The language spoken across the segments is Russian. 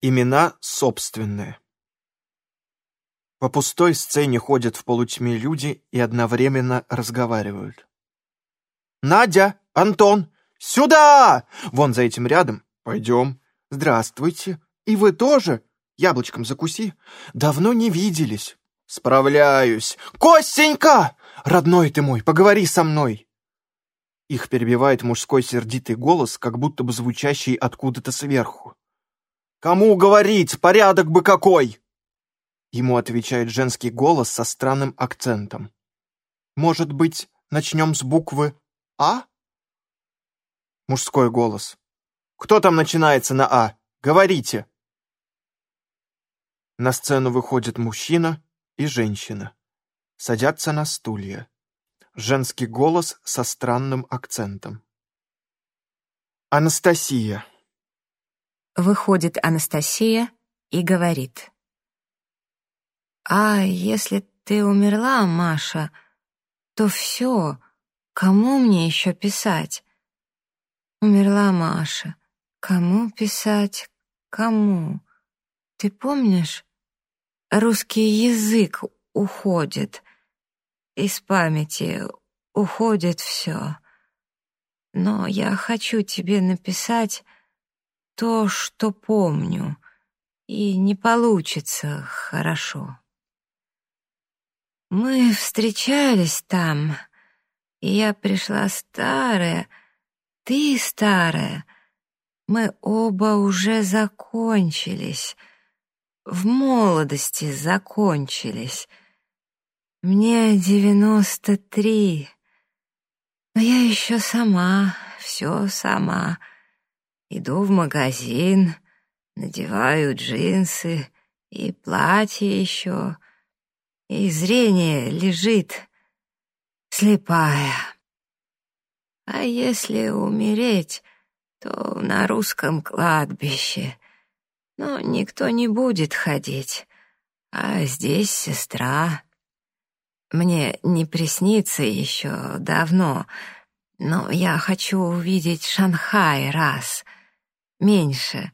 Имена собственные. По пустой сцене ходят в полутьме люди и одновременно разговаривают. «Надя! Антон! Сюда! Вон за этим рядом. Пойдем. Здравствуйте. И вы тоже? Яблочком закуси. Давно не виделись. Справляюсь. Костенька! Родной ты мой, поговори со мной!» Их перебивает мужской сердитый голос, как будто бы звучащий откуда-то сверху. «Кому говорить? Порядок бы какой!» Ему отвечает женский голос со странным акцентом. «Может быть, начнем с буквы «А»?» Мужской голос. «Кто там начинается на «А»? Говорите!» На сцену выходит мужчина и женщина. Садятся на стулья. Женский голос со странным акцентом. Анастасия. Выходит Анастасия и говорит. «А если ты умерла, Маша, то все, кому мне еще писать?» Умерла Маша. Кому писать? Кому? Ты помнишь? Русский язык уходит. Из памяти уходит все. Но я хочу тебе написать то, что помню, и не получится хорошо. Мы встречались там, и я пришла старая, ты старая. Мы оба уже закончились, в молодости закончились. Мне девяносто три, но я еще сама, все сама. Иду в магазин, надеваю джинсы и платье еще, и зрение лежит слепая. А если умереть, то на русском кладбище. Но никто не будет ходить, а здесь сестра. Мне не приснится еще давно, но я хочу увидеть Шанхай раз — меньше,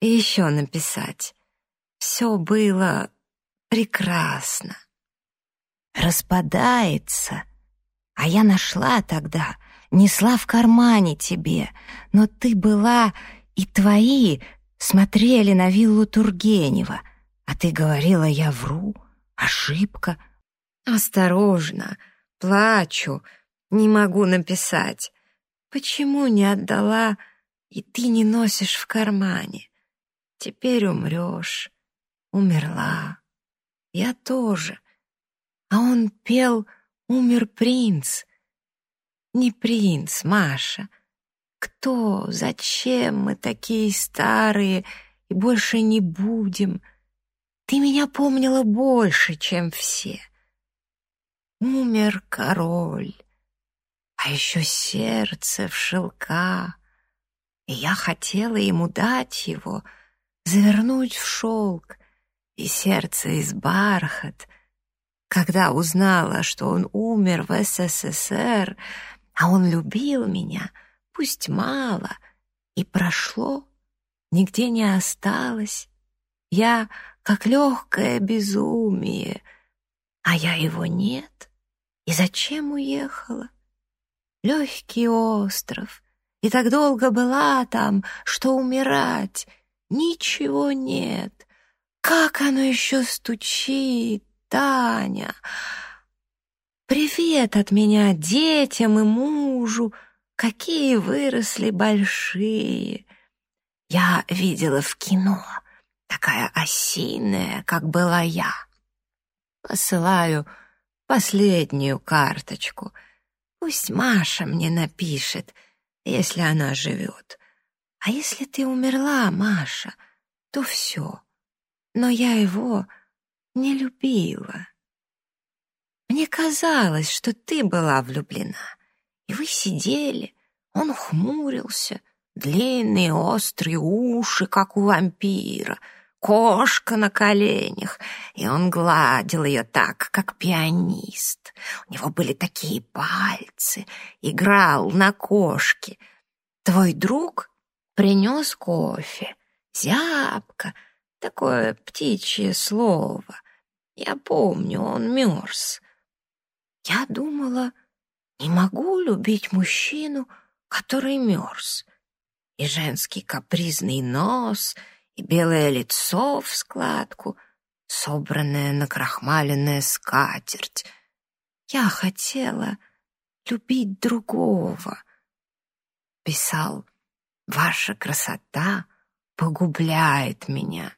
и еще написать. Все было прекрасно. Распадается, а я нашла тогда, несла в кармане тебе, но ты была, и твои смотрели на виллу Тургенева, а ты говорила, я вру, ошибка. Осторожно, плачу, не могу написать. Почему не отдала и ты не носишь в кармане. Теперь умрешь. Умерла. Я тоже. А он пел «Умер принц». Не принц, Маша. Кто, зачем мы такие старые и больше не будем? Ты меня помнила больше, чем все. Умер король, а еще сердце в шелках и я хотела ему дать его, завернуть в шелк и сердце из бархат. Когда узнала, что он умер в СССР, а он любил меня, пусть мало, и прошло, нигде не осталось. Я как легкое безумие, а я его нет. И зачем уехала? Легкий остров, и так долго была там, что умирать. Ничего нет. Как оно еще стучит, Таня? Привет от меня детям и мужу, какие выросли большие. Я видела в кино, такая осиная, как была я. Посылаю последнюю карточку. Пусть Маша мне напишет — если она живет. А если ты умерла, Маша, то все. Но я его не любила. Мне казалось, что ты была влюблена, и вы сидели, он хмурился, длинные острые уши, как у вампира, кошка на коленях, и он гладил ее так, как пианист. У него были такие пальцы, играл на кошке. Твой друг принес кофе, Зябко, такое птичье слово. Я помню, он мерз. Я думала, не могу любить мужчину, который мерз. И женский капризный нос, и белое лицо в складку, собранная накрахмаленная скатерть. Я хотела любить другого. Писал, ваша красота погубляет меня.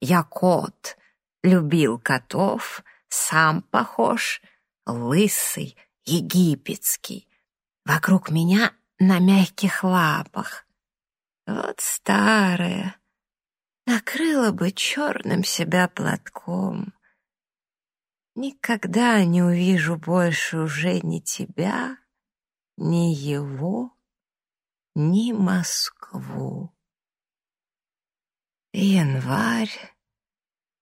Я кот, любил котов, сам похож, лысый, египетский. Вокруг меня на мягких лапах. Вот старая, накрыла бы черным себя платком. Никогда не увижу больше уже ни тебя, ни его, ни Москву. Январь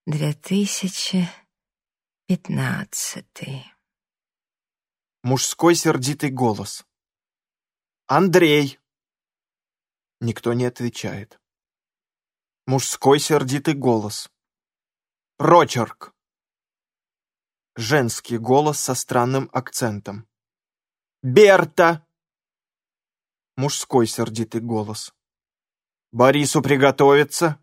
2015 Мужской сердитый голос. «Андрей!» Никто не отвечает. Мужской сердитый голос. «Прочерк!» Женский голос со странным акцентом. «Берта!» Мужской сердитый голос. «Борису приготовиться!»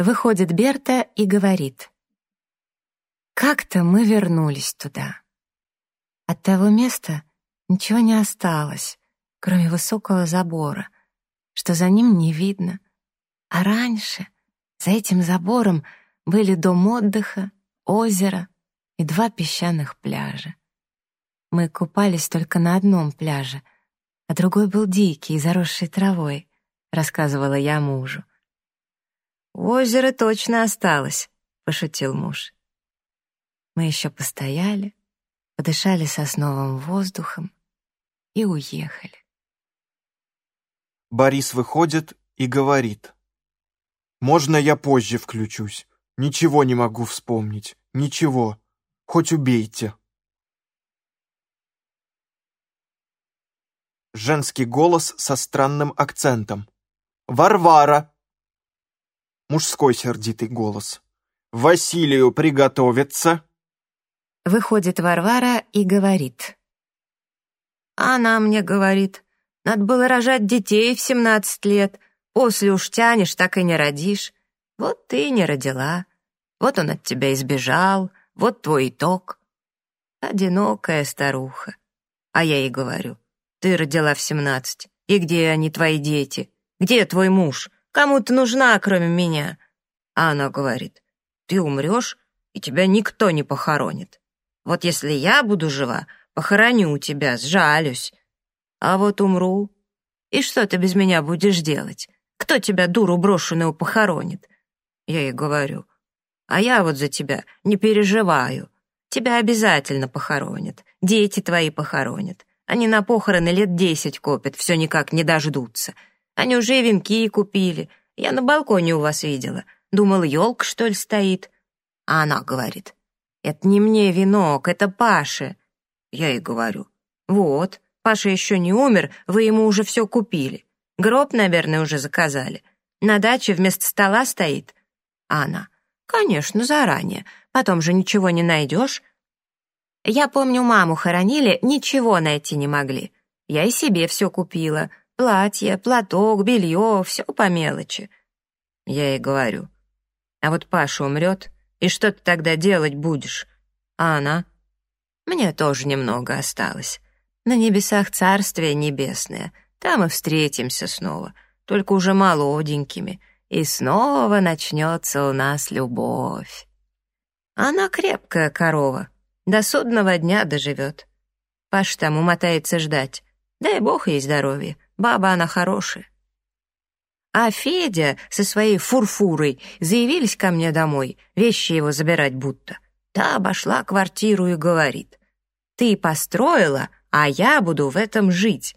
Выходит Берта и говорит. «Как-то мы вернулись туда. От того места ничего не осталось, кроме высокого забора, что за ним не видно. А раньше за этим забором были дом отдыха, озеро и два песчаных пляжа. Мы купались только на одном пляже, а другой был дикий, заросший травой, рассказывала я мужу. «Озеро точно осталось», — пошутил муж. Мы еще постояли, подышали сосновым воздухом и уехали. Борис выходит и говорит. «Можно я позже включусь? Ничего не могу вспомнить. Ничего. Хоть убейте». Женский голос со странным акцентом. «Варвара!» Мужской сердитый голос. «Василию приготовиться!» Выходит Варвара и говорит. Она мне говорит, надо было рожать детей в семнадцать лет, после уж тянешь, так и не родишь. Вот ты не родила, вот он от тебя избежал, вот твой итог. Одинокая старуха. А я ей говорю, ты родила в семнадцать, и где они, твои дети? Где твой муж? Кому ты нужна, кроме меня? А она говорит, ты умрешь, и тебя никто не похоронит. Вот если я буду жива, похороню тебя, сжалюсь. А вот умру. И что ты без меня будешь делать? Кто тебя, дуру брошенную, похоронит? Я ей говорю. А я вот за тебя не переживаю. Тебя обязательно похоронят. Дети твои похоронят. Они на похороны лет десять копят, все никак не дождутся. Они уже венки купили. Я на балконе у вас видела. Думал, елка, что ли, стоит. А она говорит, «Это не мне венок, это Паше». Я ей говорю, «Вот, Паша еще не умер, вы ему уже все купили. Гроб, наверное, уже заказали. На даче вместо стола стоит». А она, «Конечно, заранее. Потом же ничего не найдешь». Я помню, маму хоронили, ничего найти не могли. Я и себе все купила. Платье, платок, белье, все по мелочи. Я ей говорю, а вот Паша умрет, и что ты тогда делать будешь? А она? Мне тоже немного осталось. На небесах царствие небесное. Там и встретимся снова, только уже молоденькими. И снова начнется у нас любовь. Она крепкая корова, до судного дня доживет. Паш там умотается ждать. Дай бог ей здоровья, баба она хорошая. А Федя со своей фурфурой заявились ко мне домой, вещи его забирать будто. Та обошла квартиру и говорит, «Ты построила, а я буду в этом жить».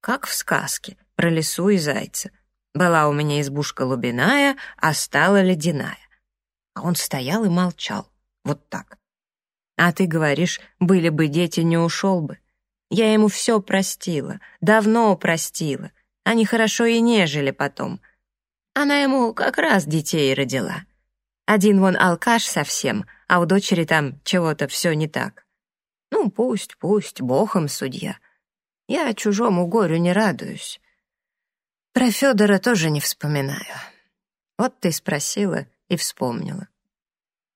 Как в сказке про лису и зайца. Была у меня избушка лубиная, а стала ледяная. А он стоял и молчал. Вот так. А ты говоришь, были бы дети, не ушел бы. Я ему все простила, давно простила. Они хорошо и нежели потом. Она ему как раз детей родила. Один вон алкаш совсем, а у дочери там чего-то все не так. Ну, пусть, пусть, богом судья. Я чужому горю не радуюсь. Про Федора тоже не вспоминаю. Вот ты спросила и вспомнила.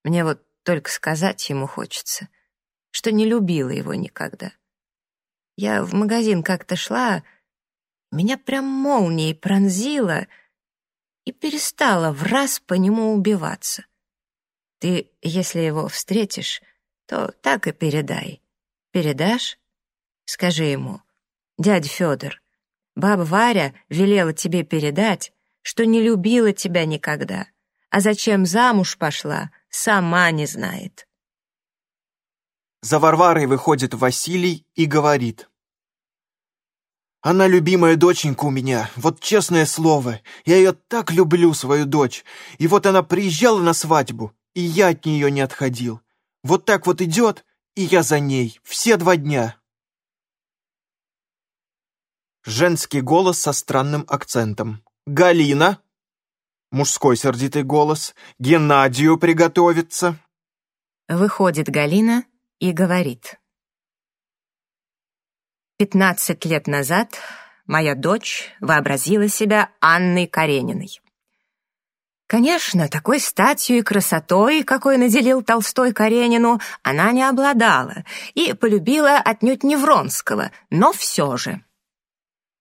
Мне вот только сказать ему хочется, что не любила его никогда. Я в магазин как-то шла, меня прям молнией пронзило и перестала в раз по нему убиваться. Ты, если его встретишь, то так и передай. Передашь? Скажи ему, дядя Федор, баба Варя велела тебе передать, что не любила тебя никогда, а зачем замуж пошла, сама не знает. За Варварой выходит Василий и говорит. «Она любимая доченька у меня, вот честное слово, я ее так люблю, свою дочь, и вот она приезжала на свадьбу, и я от нее не отходил. Вот так вот идет, и я за ней, все два дня». Женский голос со странным акцентом. «Галина!» Мужской сердитый голос. «Геннадию приготовиться!» Выходит Галина и говорит. Пятнадцать лет назад моя дочь вообразила себя Анной Карениной. Конечно, такой статью и красотой, какой наделил Толстой Каренину, она не обладала и полюбила отнюдь не Вронского, но все же.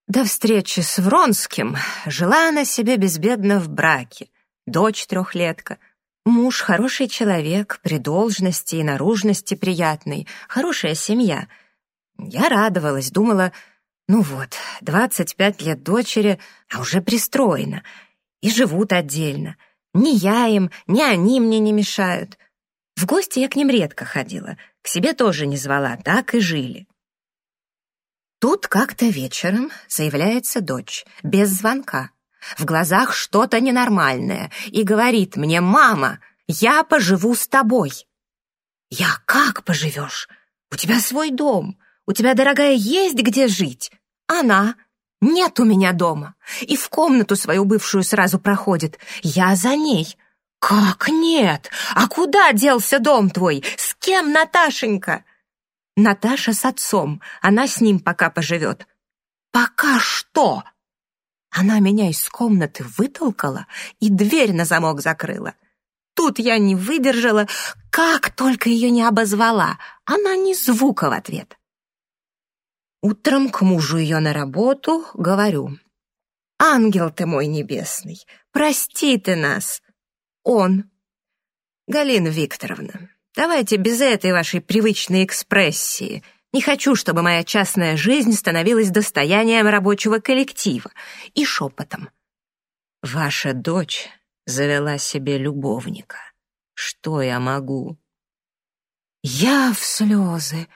До встречи с Вронским жила она себе безбедно в браке. Дочь трехлетка. Муж хороший человек, при должности и наружности приятный, хорошая семья. Я радовалась, думала, ну вот, 25 лет дочери, а уже пристроена. И живут отдельно. Ни я им, ни они мне не мешают. В гости я к ним редко ходила, к себе тоже не звала, так и жили. Тут как-то вечером заявляется дочь, без звонка. В глазах что-то ненормальное и говорит мне «Мама, я поживу с тобой». «Я как поживешь? У тебя свой дом, у тебя, дорогая, есть где жить». Она «Нет у меня дома» и в комнату свою бывшую сразу проходит. Я за ней. «Как нет? А куда делся дом твой? С кем, Наташенька?» Наташа с отцом, она с ним пока поживет. Пока что? Она меня из комнаты вытолкала и дверь на замок закрыла. Тут я не выдержала, как только ее не обозвала. Она ни звука в ответ. Утром к мужу ее на работу говорю. «Ангел ты мой небесный, прости ты нас!» Он. «Галина Викторовна, Давайте без этой вашей привычной экспрессии. Не хочу, чтобы моя частная жизнь становилась достоянием рабочего коллектива. И шепотом. Ваша дочь завела себе любовника. Что я могу? Я в слезы.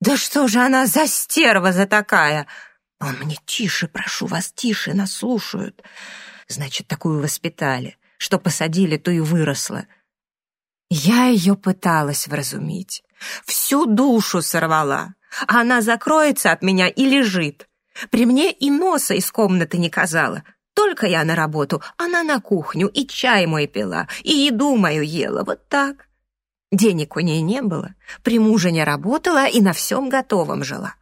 Да что же она за стерва за такая? Он мне тише, прошу вас, тише, нас слушают. Значит, такую воспитали. Что посадили, то и выросла. Я ее пыталась вразумить, всю душу сорвала. А она закроется от меня и лежит. При мне и носа из комнаты не казала. Только я на работу, она на кухню, и чай мой пила, и еду мою ела, вот так. Денег у ней не было, при муже не работала и на всем готовом жила.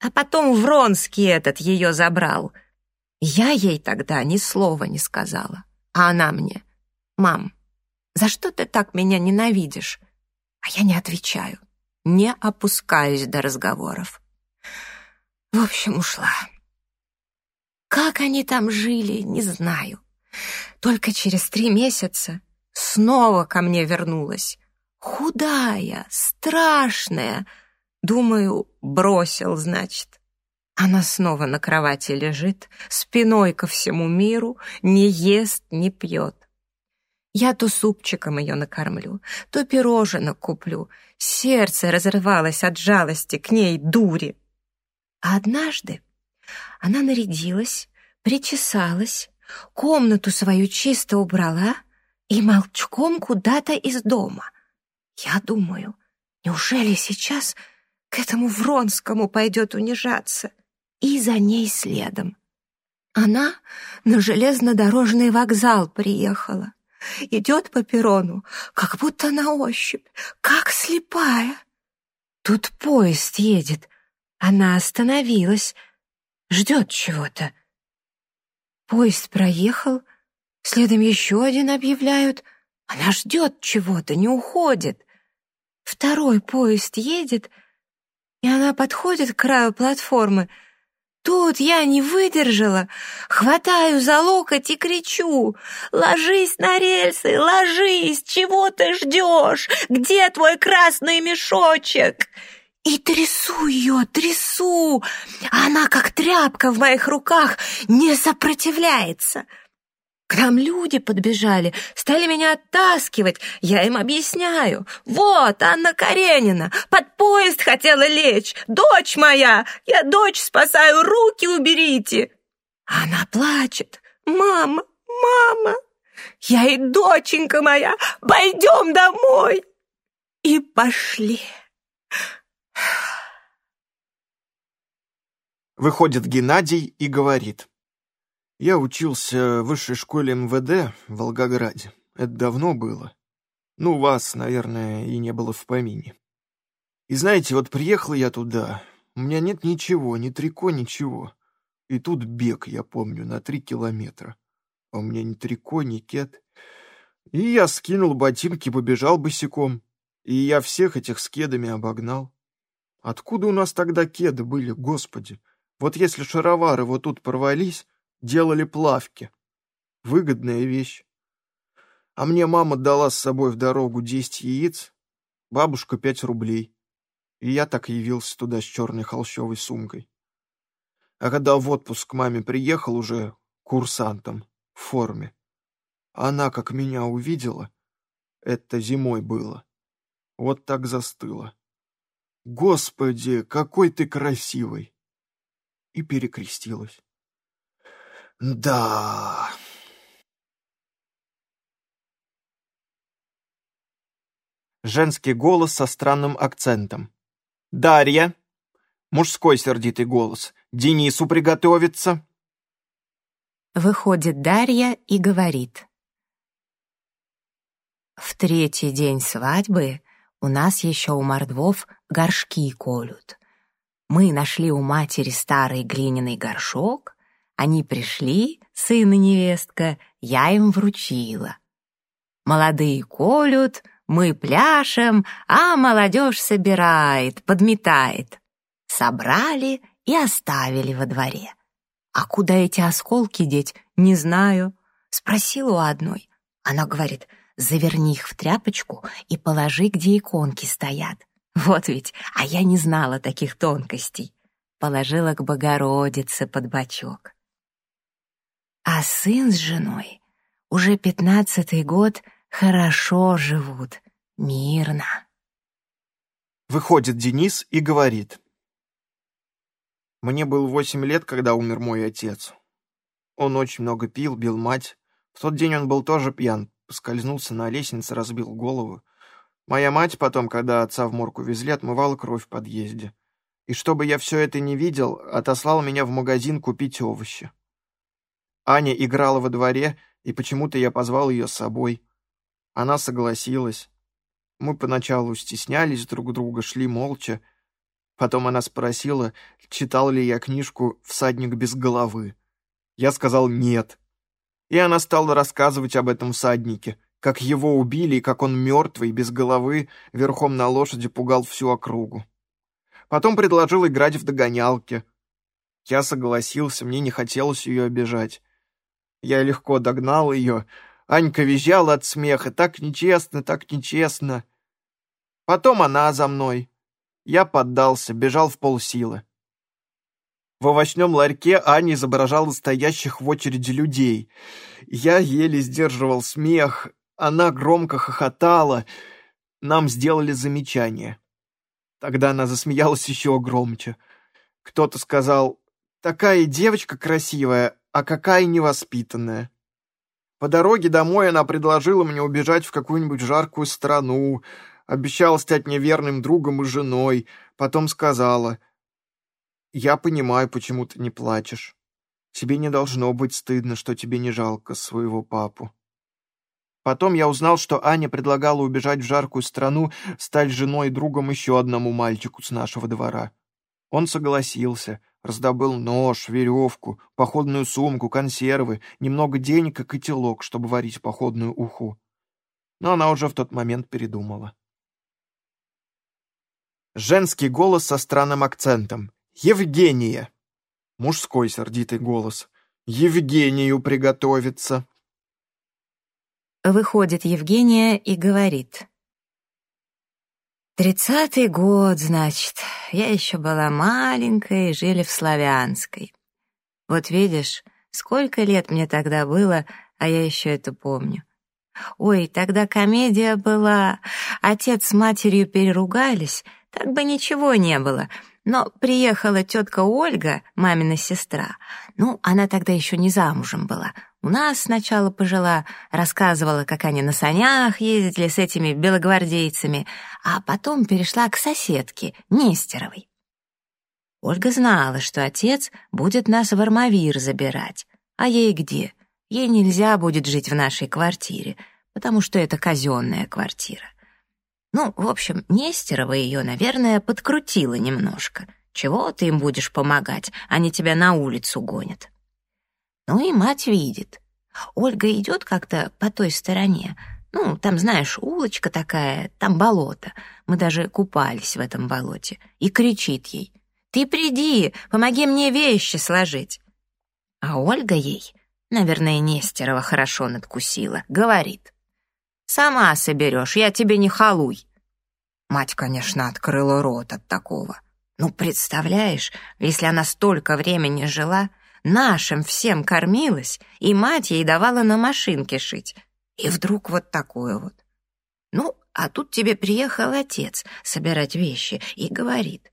А потом Вронский этот ее забрал. Я ей тогда ни слова не сказала, а она мне, «Мам, за что ты так меня ненавидишь?» А я не отвечаю, не опускаюсь до разговоров. В общем, ушла. Как они там жили, не знаю. Только через три месяца снова ко мне вернулась. Худая, страшная. Думаю, бросил, значит. Она снова на кровати лежит, спиной ко всему миру, не ест, не пьет. Я то супчиком ее накормлю, то пироженок куплю. Сердце разрывалось от жалости к ней, дури. А однажды она нарядилась, причесалась, комнату свою чисто убрала и молчком куда-то из дома. Я думаю, неужели сейчас к этому Вронскому пойдет унижаться? И за ней следом. Она на железнодорожный вокзал приехала. Идет по перрону, как будто на ощупь, как слепая. Тут поезд едет. Она остановилась, ждет чего-то. Поезд проехал, следом еще один объявляют. Она ждет чего-то, не уходит. Второй поезд едет, и она подходит к краю платформы. Тут я не выдержала, хватаю за локоть и кричу. «Ложись на рельсы, ложись! Чего ты ждешь? Где твой красный мешочек?» И трясу ее, трясу. Она, как тряпка в моих руках, не сопротивляется. К нам люди подбежали, стали меня оттаскивать. Я им объясняю. Вот, Анна Каренина, под поезд хотела лечь. Дочь моя, я дочь спасаю, руки уберите. Она плачет. Мама, мама, я и доченька моя, пойдем домой. И пошли. Выходит Геннадий и говорит. «Я учился в высшей школе МВД в Волгограде. Это давно было. Ну, вас, наверное, и не было в помине. И знаете, вот приехал я туда, у меня нет ничего, ни трико, ничего. И тут бег, я помню, на три километра. А у меня ни трико, ни кет. И я скинул ботинки, побежал босиком. И я всех этих с кедами обогнал. Откуда у нас тогда кеды были, господи? Вот если шаровары вот тут порвались, делали плавки. Выгодная вещь. А мне мама дала с собой в дорогу десять яиц, бабушка пять рублей. И я так явился туда с черной холщовой сумкой. А когда в отпуск к маме приехал уже курсантом в форме, она, как меня увидела, это зимой было, вот так застыла. «Господи, какой ты красивый!» и перекрестилась. Да. Женский голос со странным акцентом. «Дарья!» Мужской сердитый голос. «Денису приготовиться!» Выходит Дарья и говорит. В третий день свадьбы у нас еще у мордвов горшки колют. Мы нашли у матери старый глиняный горшок, они пришли, сын и невестка, я им вручила. Молодые колют, мы пляшем, а молодежь собирает, подметает. Собрали и оставили во дворе. А куда эти осколки деть, не знаю. Спросила у одной. Она говорит, заверни их в тряпочку и положи, где иконки стоят. Вот ведь, а я не знала таких тонкостей. Положила к Богородице под бочок. А сын с женой уже пятнадцатый год хорошо живут, мирно. Выходит Денис и говорит. Мне было восемь лет, когда умер мой отец. Он очень много пил, бил мать. В тот день он был тоже пьян, поскользнулся на лестнице, разбил голову. Моя мать потом, когда отца в морг увезли, отмывала кровь в подъезде. И чтобы я все это не видел, отослала меня в магазин купить овощи. Аня играла во дворе, и почему-то я позвал ее с собой. Она согласилась. Мы поначалу стеснялись друг друга, шли молча. Потом она спросила, читал ли я книжку «Всадник без головы». Я сказал «нет». И она стала рассказывать об этом всаднике — как его убили и как он мертвый, без головы, верхом на лошади пугал всю округу. Потом предложил играть в догонялки. Я согласился, мне не хотелось ее обижать. Я легко догнал ее. Анька визжала от смеха. Так нечестно, так нечестно. Потом она за мной. Я поддался, бежал в полсилы. В овощном ларьке Аня изображала стоящих в очереди людей. Я еле сдерживал смех, она громко хохотала. Нам сделали замечание. Тогда она засмеялась еще громче. Кто-то сказал, «Такая девочка красивая, а какая невоспитанная». По дороге домой она предложила мне убежать в какую-нибудь жаркую страну, обещала стать мне верным другом и женой, потом сказала, «Я понимаю, почему ты не плачешь. Тебе не должно быть стыдно, что тебе не жалко своего папу. Потом я узнал, что Аня предлагала убежать в жаркую страну, стать женой и другом еще одному мальчику с нашего двора. Он согласился, раздобыл нож, веревку, походную сумку, консервы, немного денег и котелок, чтобы варить походную уху. Но она уже в тот момент передумала. Женский голос со странным акцентом. «Евгения!» Мужской сердитый голос. «Евгению приготовиться!» Выходит Евгения и говорит. «Тридцатый год, значит. Я еще была маленькая и жили в Славянской. Вот видишь, сколько лет мне тогда было, а я еще это помню. Ой, тогда комедия была. Отец с матерью переругались, так бы ничего не было. Но приехала тетка Ольга, мамина сестра. Ну, она тогда еще не замужем была. У нас сначала пожила, рассказывала, как они на санях ездили с этими белогвардейцами, а потом перешла к соседке, Нестеровой. Ольга знала, что отец будет нас в Армавир забирать. А ей где? Ей нельзя будет жить в нашей квартире, потому что это казенная квартира. Ну, в общем, Нестерова ее, наверное, подкрутила немножко. Чего ты им будешь помогать? Они тебя на улицу гонят. Ну и мать видит. Ольга идет как-то по той стороне. Ну, там, знаешь, улочка такая, там болото. Мы даже купались в этом болоте. И кричит ей. «Ты приди, помоги мне вещи сложить». А Ольга ей, наверное, Нестерова хорошо надкусила, говорит. «Сама соберешь, я тебе не халуй». Мать, конечно, открыла рот от такого. Ну, представляешь, если она столько времени жила, нашим всем кормилась, и мать ей давала на машинке шить. И вдруг вот такое вот. Ну, а тут тебе приехал отец собирать вещи и говорит.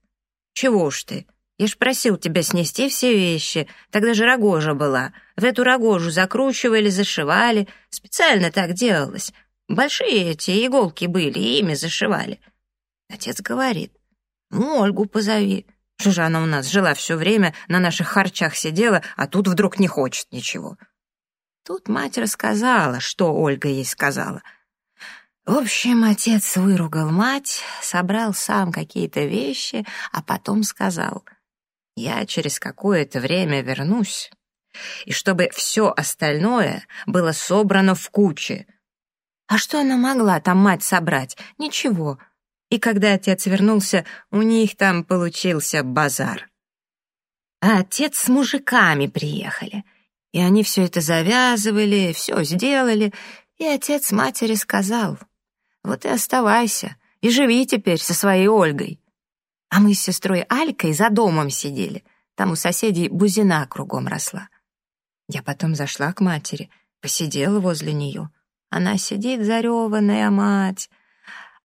«Чего ж ты? Я ж просил тебя снести все вещи. Тогда же рогожа была. В эту рогожу закручивали, зашивали. Специально так делалось. Большие эти иголки были, и ими зашивали». Отец говорит. «Ну, Ольгу позови. Что она у нас жила все время, на наших харчах сидела, а тут вдруг не хочет ничего. Тут мать рассказала, что Ольга ей сказала. В общем, отец выругал мать, собрал сам какие-то вещи, а потом сказал, «Я через какое-то время вернусь, и чтобы все остальное было собрано в куче». А что она могла там мать собрать? Ничего, и когда отец вернулся, у них там получился базар. А отец с мужиками приехали, и они все это завязывали, все сделали, и отец матери сказал, «Вот и оставайся, и живи теперь со своей Ольгой». А мы с сестрой Алькой за домом сидели, там у соседей бузина кругом росла. Я потом зашла к матери, посидела возле нее. Она сидит зареванная мать,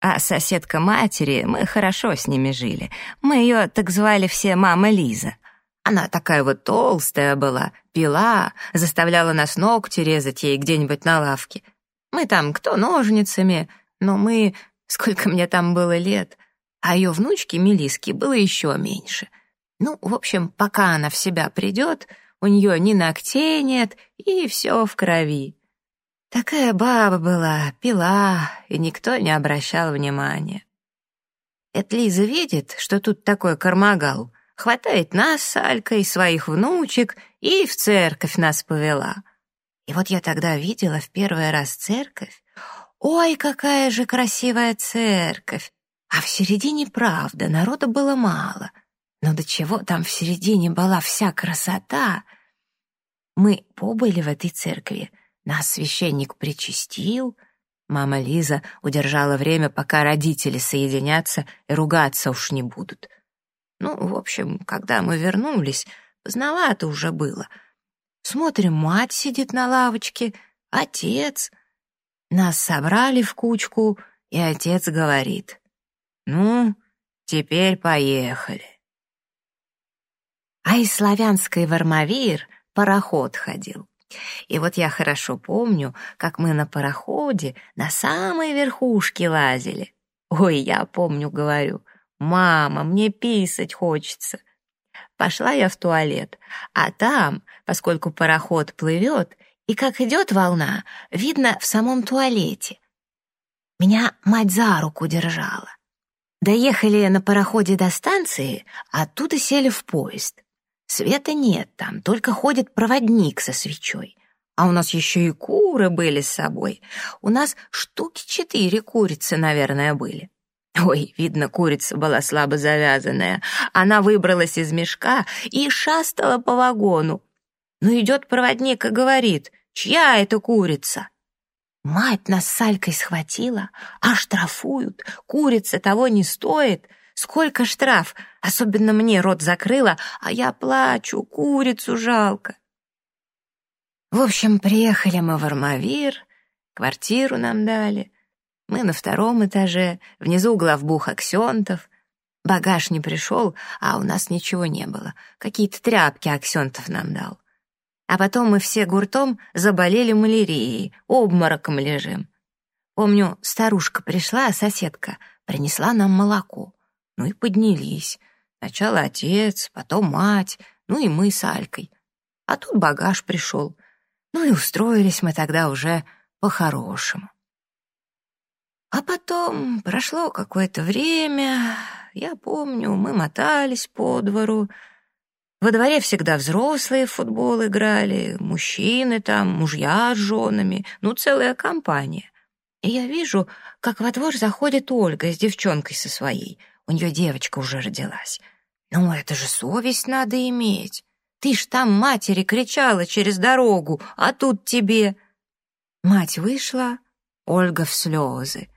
а соседка матери, мы хорошо с ними жили. Мы ее так звали все мама Лиза. Она такая вот толстая была, пила, заставляла нас ногти резать ей где-нибудь на лавке. Мы там кто ножницами, но мы... Сколько мне там было лет? А ее внучке Мелиске было еще меньше. Ну, в общем, пока она в себя придет, у нее ни ногтей нет, и все в крови. Такая баба была, пила, и никто не обращал внимания. Эта Лиза видит, что тут такой кармагал, хватает нас с Алькой, своих внучек, и в церковь нас повела. И вот я тогда видела в первый раз церковь. Ой, какая же красивая церковь! А в середине, правда, народа было мало. Но до чего там в середине была вся красота? Мы побыли в этой церкви — нас священник причастил. Мама Лиза удержала время, пока родители соединятся и ругаться уж не будут. Ну, в общем, когда мы вернулись, поздновато уже было. Смотрим, мать сидит на лавочке, отец. Нас собрали в кучку, и отец говорит, «Ну, теперь поехали». А из славянской Вармавир пароход ходил. И вот я хорошо помню, как мы на пароходе на самой верхушке лазили. Ой, я помню, говорю, «Мама, мне писать хочется». пошла я в туалет, а там, поскольку пароход плывет, и как идет волна, видно в самом туалете. Меня мать за руку держала. Доехали на пароходе до станции, а оттуда сели в поезд. Света нет там, только ходит проводник со свечой. А у нас еще и куры были с собой. У нас штуки четыре курицы, наверное, были. Ой, видно, курица была слабо завязанная. Она выбралась из мешка и шастала по вагону. Ну, идет проводник и говорит, чья это курица? Мать нас с Алькой схватила, а штрафуют. Курица того не стоит. Сколько штраф? Особенно мне рот закрыла, а я плачу, курицу жалко. В общем, приехали мы в Армавир, квартиру нам дали. Мы на втором этаже, внизу главбух Аксентов. Багаж не пришел, а у нас ничего не было. Какие-то тряпки Аксентов нам дал. А потом мы все гуртом заболели малярией, обмороком лежим. Помню, старушка пришла, соседка, принесла нам молоко. Ну и поднялись. Сначала отец, потом мать, ну и мы с Алькой. А тут багаж пришел. Ну и устроились мы тогда уже по-хорошему. А потом прошло какое-то время, я помню, мы мотались по двору, во дворе всегда взрослые в футбол играли, мужчины там, мужья с женами, ну, целая компания. И я вижу, как во двор заходит Ольга с девчонкой со своей. У нее девочка уже родилась. Ну, это же совесть надо иметь. Ты ж там матери кричала через дорогу, а тут тебе... Мать вышла, Ольга в слезы.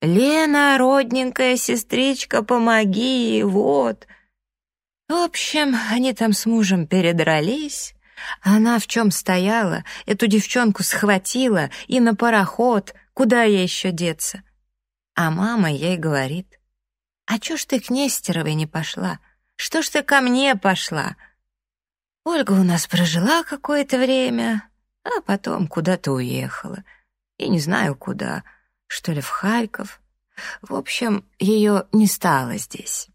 «Лена, родненькая сестричка, помоги, вот!» В общем, они там с мужем передрались. Она в чем стояла, эту девчонку схватила и на пароход, куда ей еще деться. А мама ей говорит, «А чё ж ты к Нестеровой не пошла? Что ж ты ко мне пошла?» Ольга у нас прожила какое-то время, а потом куда-то уехала. И не знаю куда, что ли в Харьков. В общем, ее не стало здесь.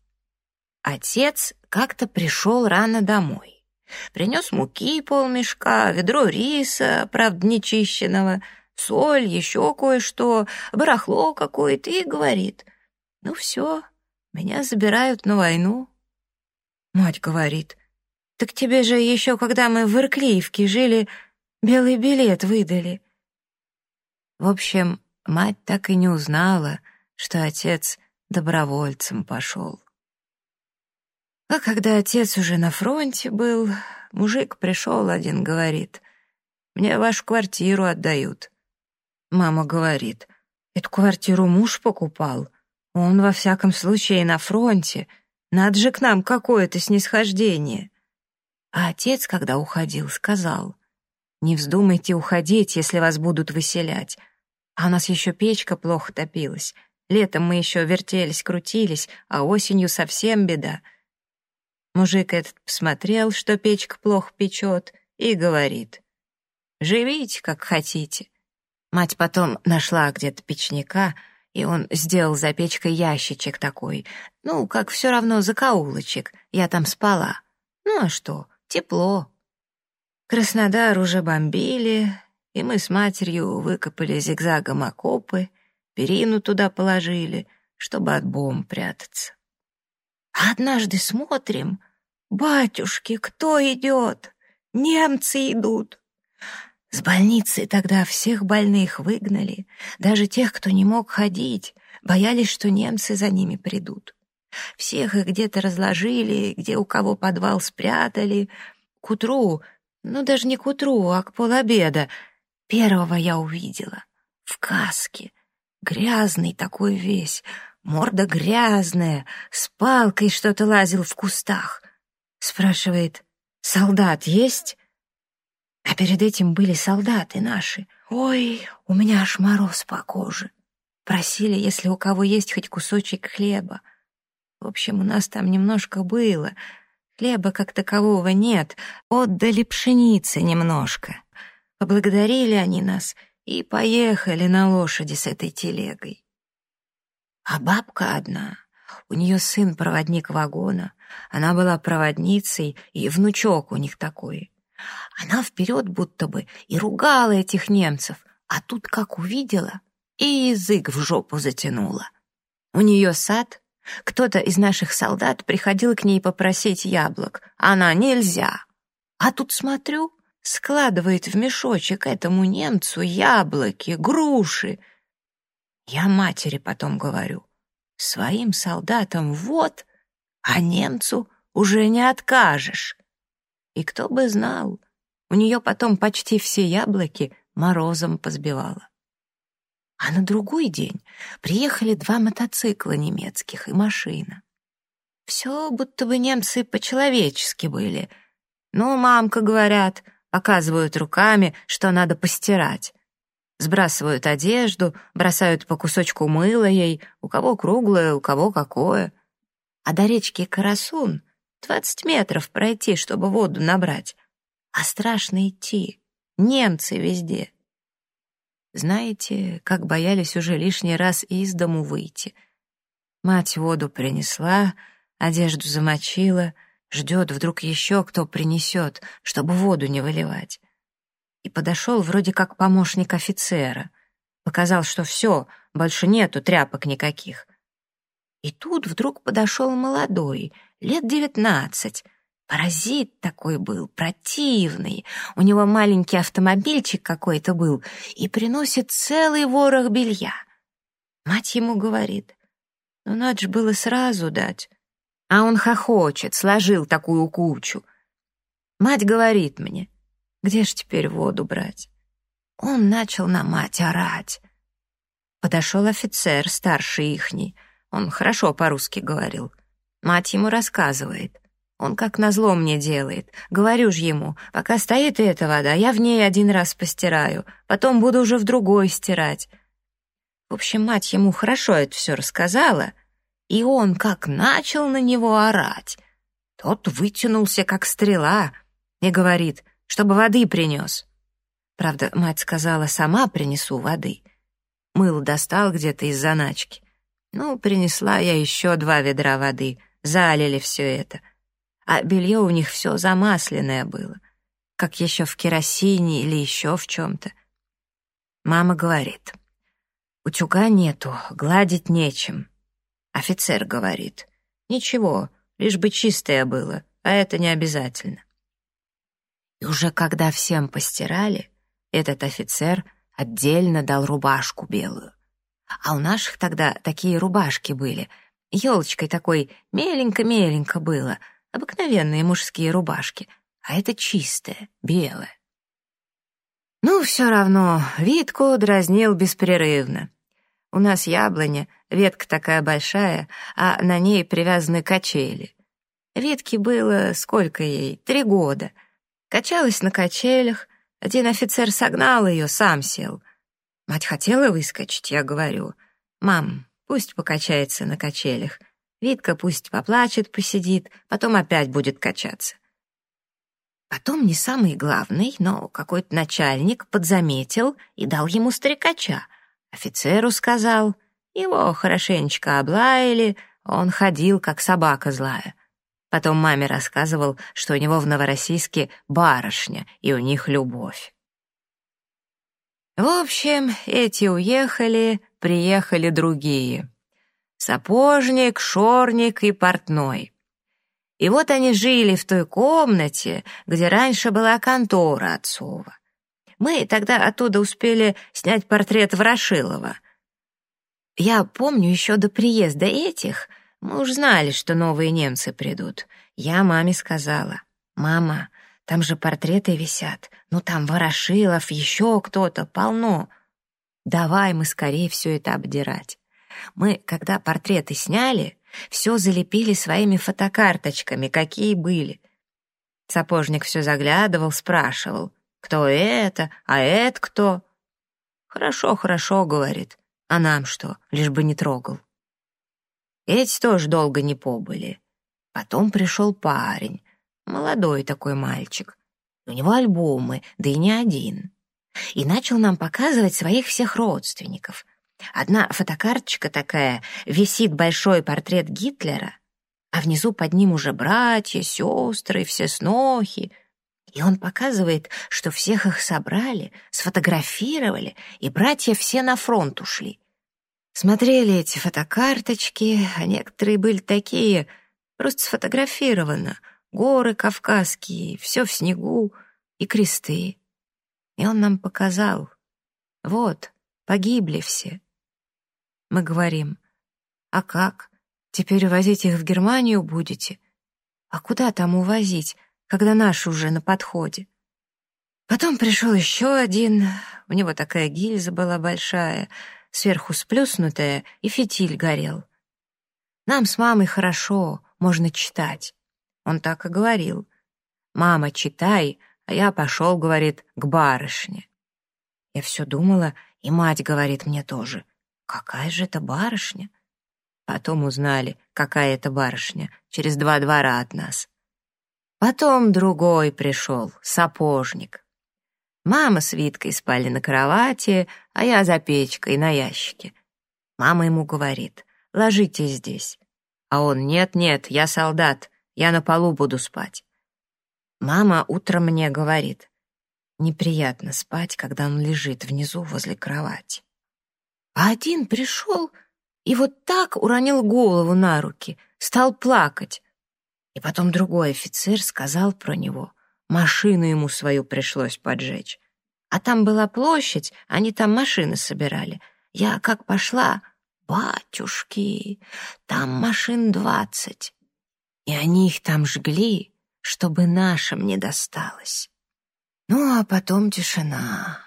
Отец как-то пришел рано домой. Принес муки полмешка, ведро риса, правда, нечищенного, соль, еще кое-что, барахло какое-то, и говорит, «Ну все, меня забирают на войну». Мать говорит, «Так тебе же еще, когда мы в Ирклиевке жили, белый билет выдали». В общем, мать так и не узнала, что отец добровольцем пошел. А когда отец уже на фронте был, мужик пришел один, говорит, «Мне вашу квартиру отдают». Мама говорит, «Эту квартиру муж покупал. Он, во всяком случае, на фронте. Надо же к нам какое-то снисхождение». А отец, когда уходил, сказал, «Не вздумайте уходить, если вас будут выселять. А у нас еще печка плохо топилась. Летом мы еще вертелись, крутились, а осенью совсем беда». Мужик этот посмотрел, что печка плохо печет, и говорит, «Живите, как хотите». Мать потом нашла где-то печника, и он сделал за печкой ящичек такой, ну, как все равно закоулочек, я там спала. Ну а что, тепло. Краснодар уже бомбили, и мы с матерью выкопали зигзагом окопы, перину туда положили, чтобы от бомб прятаться. А однажды смотрим, «Батюшки, кто идет? Немцы идут!» С больницы тогда всех больных выгнали, даже тех, кто не мог ходить, боялись, что немцы за ними придут. Всех их где-то разложили, где у кого подвал спрятали. К утру, ну даже не к утру, а к полобеда, первого я увидела. В каске, грязный такой весь, морда грязная, с палкой что-то лазил в кустах. Спрашивает, солдат есть? А перед этим были солдаты наши. Ой, у меня аж мороз по коже. Просили, если у кого есть хоть кусочек хлеба. В общем, у нас там немножко было. Хлеба как такового нет, отдали пшеницы немножко. Поблагодарили они нас и поехали на лошади с этой телегой. А бабка одна, у нее сын проводник вагона — Она была проводницей, и внучок у них такой. Она вперед будто бы и ругала этих немцев, а тут как увидела, и язык в жопу затянула. У нее сад, кто-то из наших солдат приходил к ней попросить яблок, она нельзя. А тут смотрю, складывает в мешочек этому немцу яблоки, груши. Я матери потом говорю, своим солдатам вот, а немцу уже не откажешь. И кто бы знал, у нее потом почти все яблоки морозом позбивало. А на другой день приехали два мотоцикла немецких и машина. Все будто бы немцы по-человечески были. Ну, мамка, говорят, показывают руками, что надо постирать. Сбрасывают одежду, бросают по кусочку мыла ей, у кого круглое, у кого какое. А до речки Карасун двадцать метров пройти, чтобы воду набрать. А страшно идти. Немцы везде. Знаете, как боялись уже лишний раз из дому выйти. Мать воду принесла, одежду замочила, ждет, вдруг еще кто принесет, чтобы воду не выливать. И подошел вроде как помощник офицера. Показал, что все, больше нету тряпок никаких. И тут вдруг подошел молодой, лет девятнадцать, Паразит такой был, противный. У него маленький автомобильчик какой-то был и приносит целый ворох белья. Мать ему говорит, ну надо же было сразу дать. А он хохочет, сложил такую кучу. Мать говорит мне, где ж теперь воду брать? Он начал на мать орать. Подошел офицер, старший ихний. Он хорошо по-русски говорил. Мать ему рассказывает — он как назло мне делает. Говорю ж ему, пока стоит эта вода, я в ней один раз постираю, потом буду уже в другой стирать. В общем, мать ему хорошо это все рассказала, и он как начал на него орать. Тот вытянулся, как стрела, и говорит, чтобы воды принес. Правда, мать сказала, сама принесу воды. Мыло достал где-то из заначки. Ну, принесла я еще два ведра воды, залили все это — а белье у них все замасленное было, как еще в керосине или еще в чем-то. Мама говорит, утюга нету, гладить нечем. Офицер говорит, ничего, лишь бы чистое было, а это не обязательно. И уже когда всем постирали, этот офицер отдельно дал рубашку белую. А у наших тогда такие рубашки были, елочкой такой меленько-меленько было — обыкновенные мужские рубашки, а это чистое, белое. Ну, все равно, Витку дразнил беспрерывно. У нас яблоня, ветка такая большая, а на ней привязаны качели. Витке было, сколько ей, три года. Качалась на качелях, один офицер согнал ее, сам сел. Мать хотела выскочить, я говорю. «Мам, пусть покачается на качелях. Витка пусть поплачет, посидит, потом опять будет качаться. Потом не самый главный, но какой-то начальник подзаметил и дал ему стрекача. Офицеру сказал, его хорошенечко облаяли, он ходил, как собака злая. Потом маме рассказывал, что у него в Новороссийске барышня, и у них любовь. В общем, эти уехали, приехали другие сапожник, шорник и портной. И вот они жили в той комнате, где раньше была контора отцова. Мы тогда оттуда успели снять портрет Ворошилова. Я помню еще до приезда этих, мы уж знали, что новые немцы придут. Я маме сказала, «Мама, там же портреты висят, ну там Ворошилов, еще кто-то, полно. Давай мы скорее все это обдирать». Мы, когда портреты сняли, все залепили своими фотокарточками, какие были. Сапожник все заглядывал, спрашивал, кто это, а это кто? Хорошо, хорошо, говорит. А нам что, лишь бы не трогал. Эти тоже долго не побыли. Потом пришел парень, молодой такой мальчик. У него альбомы, да и не один. И начал нам показывать своих всех родственников — Одна фотокарточка такая, висит большой портрет Гитлера, а внизу под ним уже братья, сестры, все снохи. И он показывает, что всех их собрали, сфотографировали, и братья все на фронт ушли. Смотрели эти фотокарточки, а некоторые были такие, просто сфотографировано. Горы кавказские, все в снегу и кресты. И он нам показал. Вот, погибли все. Мы говорим, а как? Теперь увозить их в Германию будете? А куда там увозить, когда наши уже на подходе? Потом пришел еще один, у него такая гильза была большая — сверху сплюснутая, и фитиль горел. Нам с мамой хорошо, можно читать. Он так и говорил. «Мама, читай», а я пошел, говорит, к барышне. Я все думала, и мать говорит мне тоже. Какая же это барышня? Потом узнали, какая это барышня, через два двора от нас. Потом другой пришел, сапожник. Мама с Виткой спали на кровати, а я за печкой на ящике. Мама ему говорит, ложитесь здесь. А он, нет-нет, я солдат, я на полу буду спать. Мама утром мне говорит, неприятно спать, когда он лежит внизу возле кровати. А один пришел и вот так уронил голову на руки, стал плакать. И потом другой офицер сказал про него, Машину ему свою пришлось поджечь. А там была площадь, они там машины собирали. Я как пошла, батюшки, там машин двадцать. И они их там жгли, чтобы нашим не досталось. Ну, а потом тишина.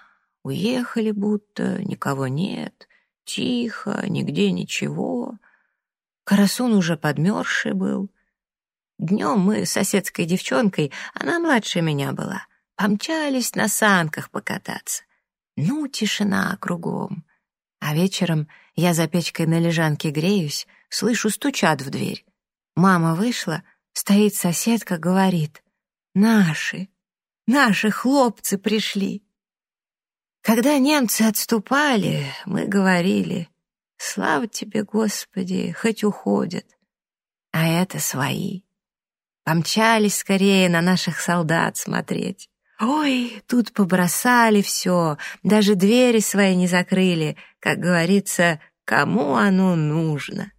Уехали будто, никого нет, тихо, нигде ничего. Карасун уже подмерзший был — Днем мы с соседской девчонкой, она младше меня была, помчались на санках покататься. Ну, тишина кругом. А вечером я за печкой на лежанке греюсь, слышу, стучат в дверь. Мама вышла, стоит соседка, говорит, «Наши, наши хлопцы пришли». Когда немцы отступали, мы говорили, «Слава тебе, Господи, хоть уходят». А это свои. Помчались скорее на наших солдат смотреть. Ой, тут побросали все, даже двери свои не закрыли, как говорится, кому оно нужно.